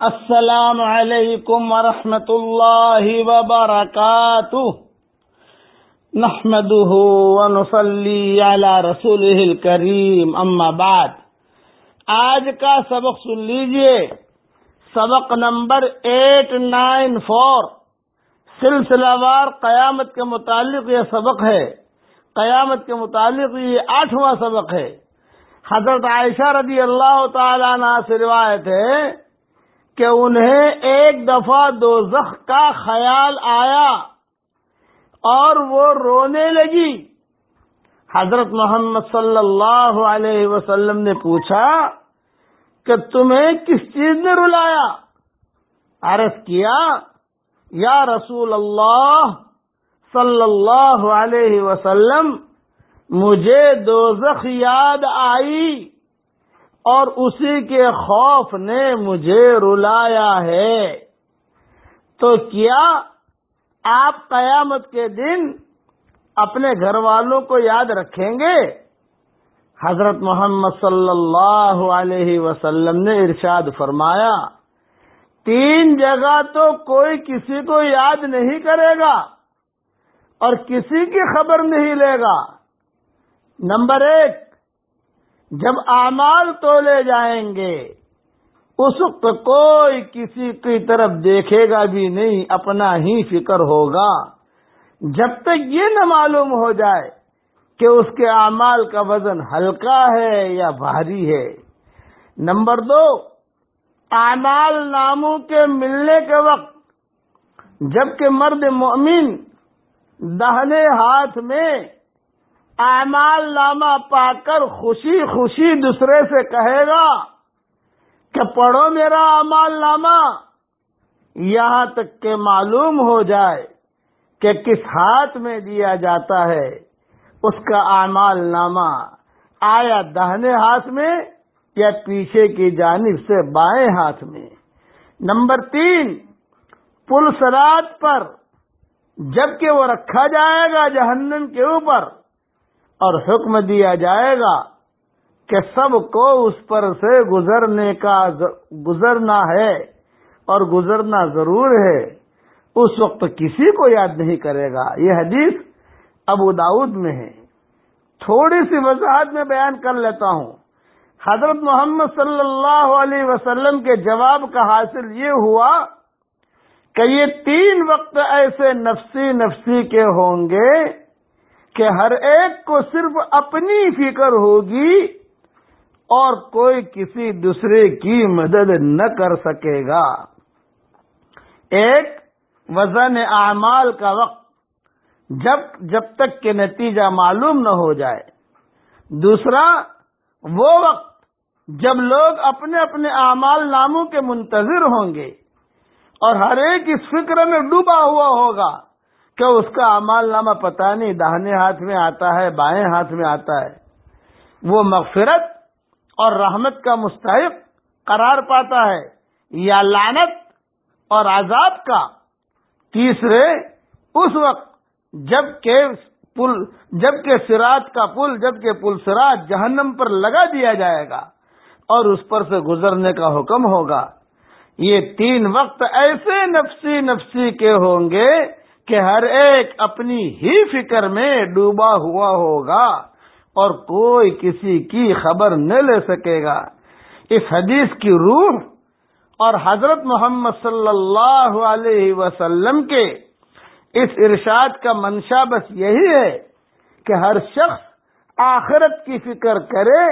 السلام علیکم ورحمۃ اللہ وبرکاتہ۔ نحمده ونصلي على رسوله الكريم اما بعد۔ آج کا سبق سن لیجیے۔ سبق نمبر ایٹ نائن فور۔ سلسلہ وار قیامت کے متعلق یہ سبق ہے۔ قیامت کے متعلق یہ آٹھواں سبق ہے۔ حضرت عائشہ رضی اللہ تعالیٰ عنہ سے روایت ہے کہ انہیں ایک دفعہ دو زخ کا خیال آیا اور وہ رونے لگی۔ حضرت محمد صلی اللہ علیہ وسلم نے پوچھا کہ تمہیں کس چیز نے رلایا؟ عرض کیا، یا رسول اللہ صلی اللہ علیہ وسلم، مجھے دو زخ یاد آئی۔ اور اسی کے خوف نے مجھے رلایا ہے۔ تو کیا آپ قیامت کے دن اپنے گھر والوں کو یاد رکھیں گے؟ حضرت محمد صلی اللہ علیہ وسلم نے ارشاد فرمایا، تین جگہ تو کوئی کسی کو یاد نہیں کرے گا اور کسی کی خبر نہیں لے گا۔ نمبر ایک جب اعمال تولے جائیں گے، اس وقت کوئی کسی کی طرف دیکھے گا بھی نہیں، اپنا ہی فکر ہوگا۔ جب تک یہ نہ معلوم ہو جائے کہ اس کے اعمال کا وزن ہلکا ہے یا بھاری ہے۔ نمبر دو، اعمال ناموں کے ملنے کے وقت جبکہ مرد مومن دہنے ہاتھ میں اعمال نامہ پا کر خوشی خوشی دوسرے سے کہے گا کہ پڑھو میرا اعمال نامہ، یہاں تک کہ معلوم ہو جائے کہ کس ہاتھ میں دیا جاتا ہے اس کا اعمال نامہ، آیا دہنے ہاتھ میں یا پیچھے کی جانب سے بائیں ہاتھ میں۔ نمبر تین، پل سرات پر جبکہ وہ رکھا جائے گا جہنم کے اوپر اور حکم دیا جائے گا کہ سب کو اس پر سے گزرنے کا گزرنا ہے اور گزرنا ضرور ہے، اس وقت کسی کو یاد نہیں کرے گا۔ یہ حدیث ابو داود میں ہے۔ تھوڑی سی وضاحت میں بیان کر لیتا ہوں۔ حضرت محمد صلی اللہ علیہ وسلم کے جواب کا حاصل یہ ہوا کہ یہ تین وقت ایسے نفسی نفسی کے ہوں گے کہ ہر ایک کو صرف اپنی فکر ہوگی اور کوئی کسی دوسرے کی مدد نہ کر سکے گا۔ ایک، وزن اعمال کا وقت، جب جب تک کہ نتیجہ معلوم نہ ہو جائے۔ دوسرا، وہ وقت جب لوگ اپنے اپنے اعمال ناموں کے منتظر ہوں گے اور ہر ایک اس فکر میں ڈوبا ہوا ہوگا۔ کہ اس کا امال نامہ پتا نہیں؟ داہنے ہاتھ میں آتا ہے، بائیں ہاتھ میں آتا ہے۔ وہ مغفرت اور رحمت کا مستحق قرار پاتا ہے یا لانت اور عذاب کا۔ تیسرے، اس وقت جبکہ پل، جبکہ سراج کا پل، جبکہ پل سراج جہنم پر لگا دیا جائے گا اور اس پر سے گزرنے کا حکم ہوگا۔ یہ تین وقت ایسے نفسی نفسی کے ہوں گے کہ ہر ایک اپنی ہی فکر میں ڈوبا ہوا ہوگا اور کوئی کسی کی خبر نہ لے سکے گا۔ اس حدیث کی روح اور حضرت محمد صلی اللہ علیہ وسلم کے اس ارشاد کا منشا بس یہی ہے کہ ہر شخص آخرت کی فکر کرے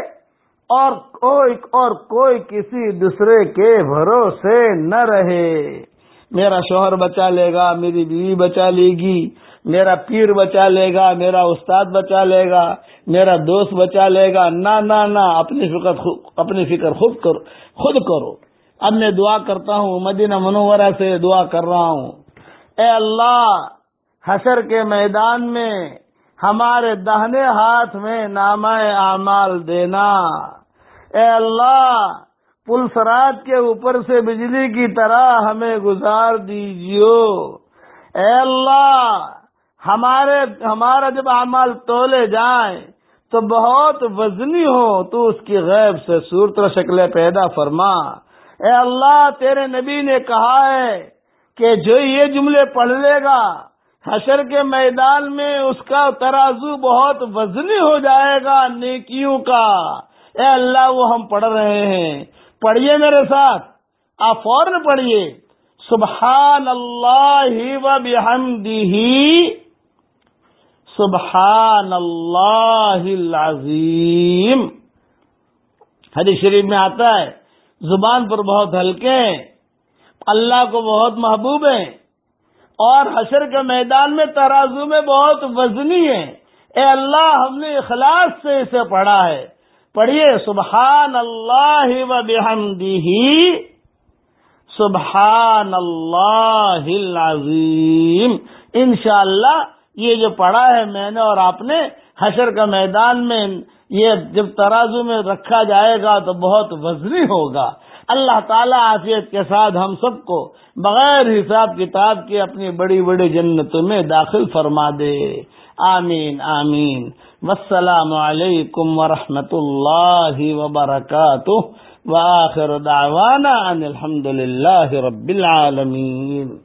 اور کوئی اور کوئی کسی دوسرے کے بھروسے نہ رہے۔ میرا شوہر بچا لے گا، میری بیوی بچا لے گی، میرا پیر بچا لے گا، میرا استاد بچا لے گا، میرا دوست بچا لے گا نہ نہ نہ اپنی فکر اپنی فکر خود کرو خود کرو۔ اب میں دعا کرتا ہوں، مدینہ منورہ سے دعا کر رہا ہوں۔ اے اللہ، حشر کے میدان میں ہمارے دہنے ہاتھ میں نام اعمال دینا۔ اے اللہ پل سراج کے اوپر سے بجلی کی طرح ہمیں گزار دیجیو۔ اے اللہ، ہمارے، ہمارا جب اعمال تولے جائیں تو بہت وزنی ہو، تو اس کی غیب سے صورت و شکلیں پیدا فرما۔ اے اللہ، تیرے نبی نے کہا ہے کہ جو یہ جملے پڑھ لے گا، حشر کے میدان میں اس کا ترازو بہت وزنی ہو جائے گا، نیکیوں کا۔ اے اللہ، وہ ہم پڑھ رہے ہیں۔ پڑھیے میرے ساتھ، آپ فوراً پڑھیے۔ سبحان اللہ و بحمدہ۔ سبحان اللہ العظیم۔ حدیث شریف میں آتا ہے، زبان پر بہت ہلکے ہیں، اللہ کو بہت محبوب ہیں، اور حشر کے میدان میں ترازو میں بہت وزنی ہے اے اللہ، ہم نے اخلاص سے اسے پڑھا ہے۔ پڑھیے سبحان اللہ و بحمدہ سبحان اللہ العظیم انشاءاللہ، یہ جو پڑھا ہے میں نے اور آپ نے، حشر کا میدان میں یہ جب ترازو میں رکھا جائے گا تو بہت وزنی ہوگا۔ اللہ تعالیٰ آفیت کے ساتھ ہم سب کو بغیر حساب کتاب کے اپنی بڑی بڑی جنتوں میں داخل فرما دے۔ آمین آمین۔ والسلام علیکم ورحمۃ اللہ وبرکاتہ وآخر دعوانا ان الحمد للہ رب العالمین